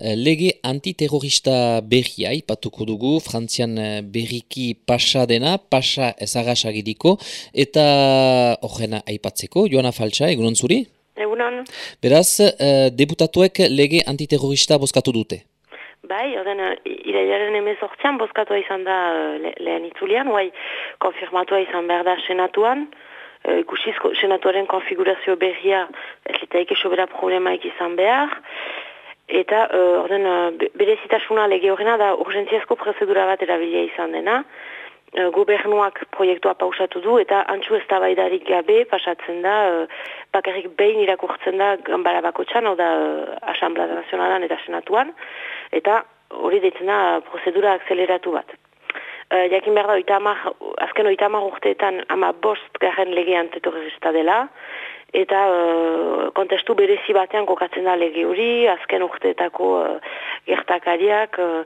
lege antiterrorista berria ipatuko dugu, frantzian eh, berriki pasa dena, pasa ezagasagiriko, eta horrena aipatzeko, Joana Faltsa, egunon zuri? Egunon. Beraz, uh, deputatuek lege antiterrorista bozkatu dute? Bai, oden, iraiaren emezortzian bozkatua izan da le, lehen itzulian, bai, konfirmatua izan behar da senatuan, ikusiz senatuaren konfigurazio berria, ez litaik esobera problemaik izan behar, Eta, uh, orden, uh, berezitasuna lege horrena da urgentziazko prozedura bat erabilia izan dena. Uh, gobernuak proiektua pausatu du eta antxu ez gabe pasatzen da, uh, bakarrik behin irakurtzen da gambara bako txan, hau da uh, Asamblada Nazionalan eta Senatuan, eta hori ditzen da prozedura akzeleratu bat. Uh, jakin behar da, oitamar, azken oitamar urteetan ama bost garen lege antetorrezta dela, eta uh, kontestu berezi batean kokatzen da lege hori, azken urteetako uh, gertakariak, uh,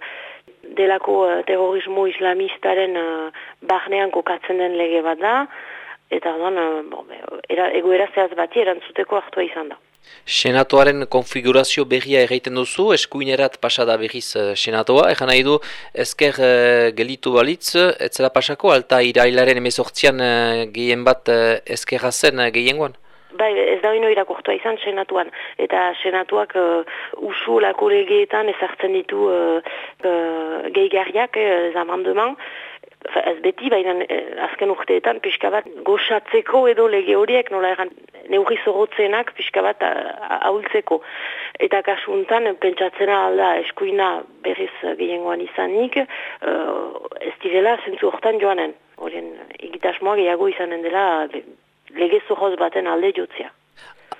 delako uh, terrorismo islamistaren uh, barnean kokatzen den lege bat da, eta uh, egoera zehaz bati erantzuteko hartua izan da. Senatoaren konfigurazio berria erraiten duzu, eskuinerat pasada berriz senatoa, egan nahi du ezker uh, gelitu balitz, etzela pasako, alta irailaren emezortzian uh, gehien bat uh, ezkerra zen uh, gehiengoan? Bai, ez da ino irakurtua izan senatuan. Eta senatuak uh, usu lako legeetan ezartzen ditu uh, uh, gehigarriak, uh, zamandeman. Ez beti, baina azken urteetan pixka bat goxatzeko edo lege horiek nola egan neurri zorotzenak pixka bat ahultzeko. Eta kasuntan pentsatzen alda eskuina berriz gehiengoan izanik, uh, ez direla zentzu hortan joanen. Horien egitasmoa gehiago izanen dela lege zuhoz baten alde jotzea.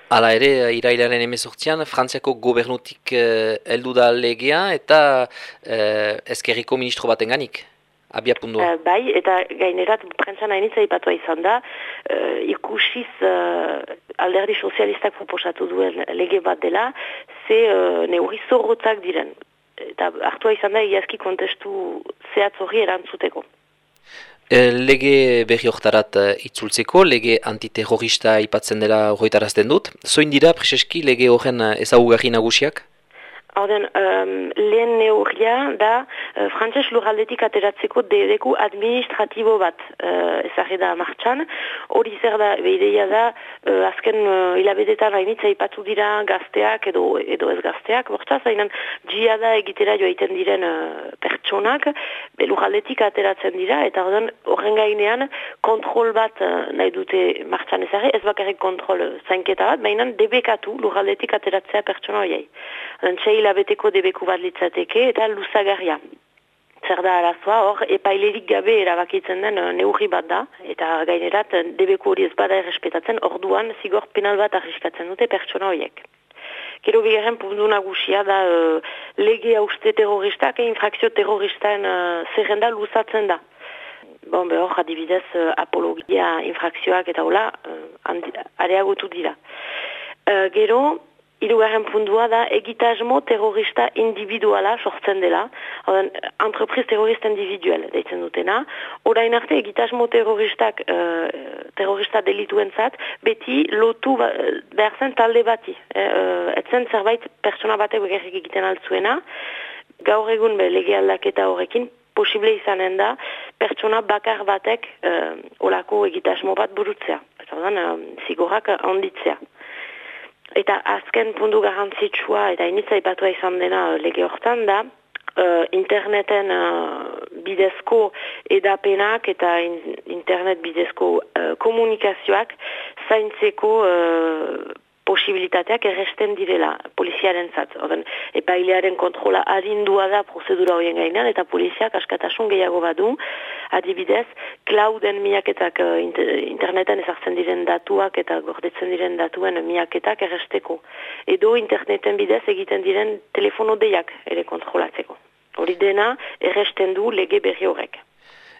Hala ere, irailaren emezortzian, Frantziako gobernutik uh, heldu da legea eta uh, ezkerriko ministro baten ganik, abia pundua. Uh, bai, eta gainerat, prentzana initzai patua izan da, uh, ikusiz uh, alderdi sozialistak proposatu duen lege bat dela, ze uh, neuri zorrotzak diren. Eta hartua izan da, iazki kontestu zehatz hori erantzuteko. Eh, lege berri oktarat uh, itzultzeko, lege antiterrorista ipatzen dela horretarazten dut. Zoin dira, Prezeski, lege horren uh, ezagugarri nagusiak? Horden, um, lehen neurria da uh, frantses lurraldetik ateratzeko dedeku administratibo bat uh, ezagri da martxan. Hori zer da, behideia da, uh, azken uh, hilabetetan hainitza ipatu dira gazteak edo, edo ez gazteak. Bortza, zainan, jia da egitera joaiten diren uh, pertsonak, lurraldetik ateratzen dira, eta horren gainean kontrol bat uh, nahi dute martxan ezagri, ez bakarrik kontrol zainketa bat, baina debekatu lurraldetik ateratzea pertsona horiei. Txai hilabeteko debeku bat litzateke eta luzagarria. Zer da arazoa, hor, epailerik gabe erabakitzen den uh, neurri bat da, eta gainerat debeku hori ez bada errespetatzen, orduan zigor penal bat arriskatzen dute pertsona horiek. Gero bigarren puntu nagusia da uh, lege hauste terroristak, e infrakzio terroristan uh, zerrenda luzatzen da. Bon, behor, adibidez, uh, apologia infrakzioak eta hola, uh, areagotu dira. Uh, gero, Irugarren puntua da egitasmo terrorista individuala sortzen dela, Oden, entreprise terrorista individual deitzen dutena. Orain arte egitasmo terroristak uh, terrorista delituen zat, beti lotu ba, behar zen talde bati. uh, etzen zerbait persona batek begerrik egiten altzuena. Gaur egun be, lege aldaketa horrekin posible izanen da pertsona bakar batek uh, olako egitasmo bat burutzea. Eta uh, zigorak onditzea. Eta azken puntu garantzitsua eta initza ipatua izan dena uh, lege hortan da, uh, interneten uh, bidezko edapenak eta internet bidezko uh, komunikazioak zaintzeko uh, posibilitateak erresten direla poliziaren zat. Oden, epailearen kontrola adindua da prozedura horien gainean eta poliziak askatasun gehiago badu. Adibidez, klauden miaketak uh, internetan ezartzen diren datuak eta gordetzen diren datuen miaketak erresteko. Edo interneten bidez egiten diren telefono deiak ere kontrolatzeko. Hori dena erresten du lege berri horrek.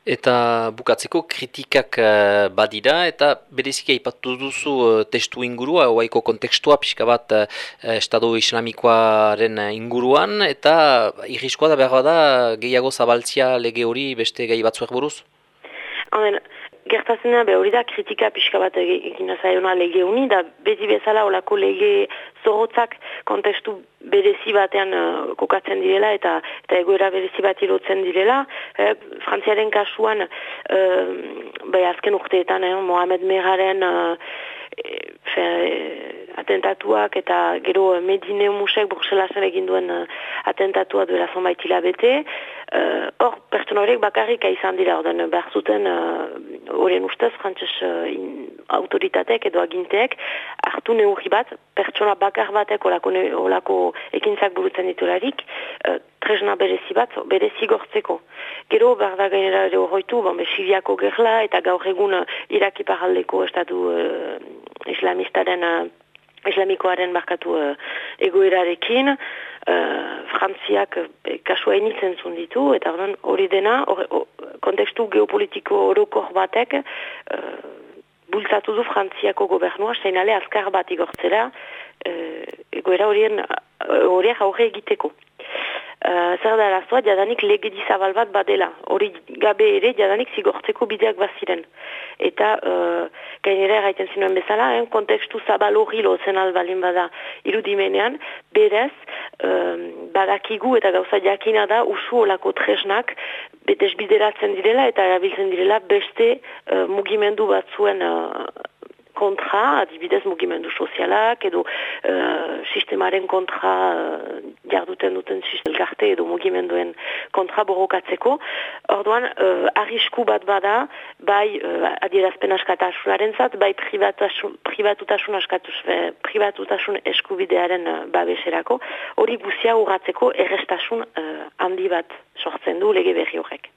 Eta bukatzeko kritikak uh, badira eta bereziki aipatu duzu uh, testu ingurua, oaiko kontekstua pixka bat uh, Estado Islamikoaren inguruan eta irriskoa da behar da gehiago zabaltzia lege hori beste gai batzuek buruz? Hamen, gertatzen da, hori da kritika pixka bat egin zaiona lege uni, da beti bezala olako lege zorrotzak kontestu berezi batean uh, kokatzen direla eta eta egoera berezi bat ilotzen direla. Eh, Frantziaren kasuan, uh, bai azken urteetan, eh, Mohamed Meraren uh, fe, atentatuak eta gero Medine Musek Bruxelasen egin duen uh, atentatua duela zonbait hilabete. Hor, uh, pertsona horiek bakarrik izan dira, orden behar zuten horien ustez, frantses uh, autoritateek edo aginteek, hartu neurri bat, pertsona bakar batek olako, olako ekintzak burutzen ditularik, uh, tresna berezi bat, berezi gortzeko. Gero, behar da gainera ere horretu, bon, Siriako gerla eta gaur egun uh, Iraki paraldeko estatu uh, islamistaren, uh, islamikoaren markatu uh, egoerarekin, uh, frantziak uh, kasua initzen zunditu, eta hori dena, kontekstu geopolitiko orokor batek uh, bultzatu du frantziako gobernua, seinale azkar bat igortzera, uh, egoera horien horiek aurre egiteko. Uh, zer da arazoa, jadanik legedi zabal bat badela. Hori gabe ere, jadanik zigortzeko bideak baziren. Eta, uh, gainera erraiten zinuen bezala, eh, kontekstu zabal hori lozen albalin bada irudimenean, berez, um, badakigu eta gauza jakina da usu olako tresnak betez bideratzen direla eta erabiltzen direla beste uh, mugimendu batzuen uh, kontra, adibidez mugimendu sozialak edo uh, sistemaren kontra uh, jarduten duten sistemkarte edo mugimenduen kontra borokatzeko. Orduan, uh, arrisku bat bada, bai uh, adierazpen askatasunaren zat, bai privatutasun privatutasun eskubidearen babeserako, hori guzia urratzeko errestasun uh, handi bat sortzen du lege berri horrek.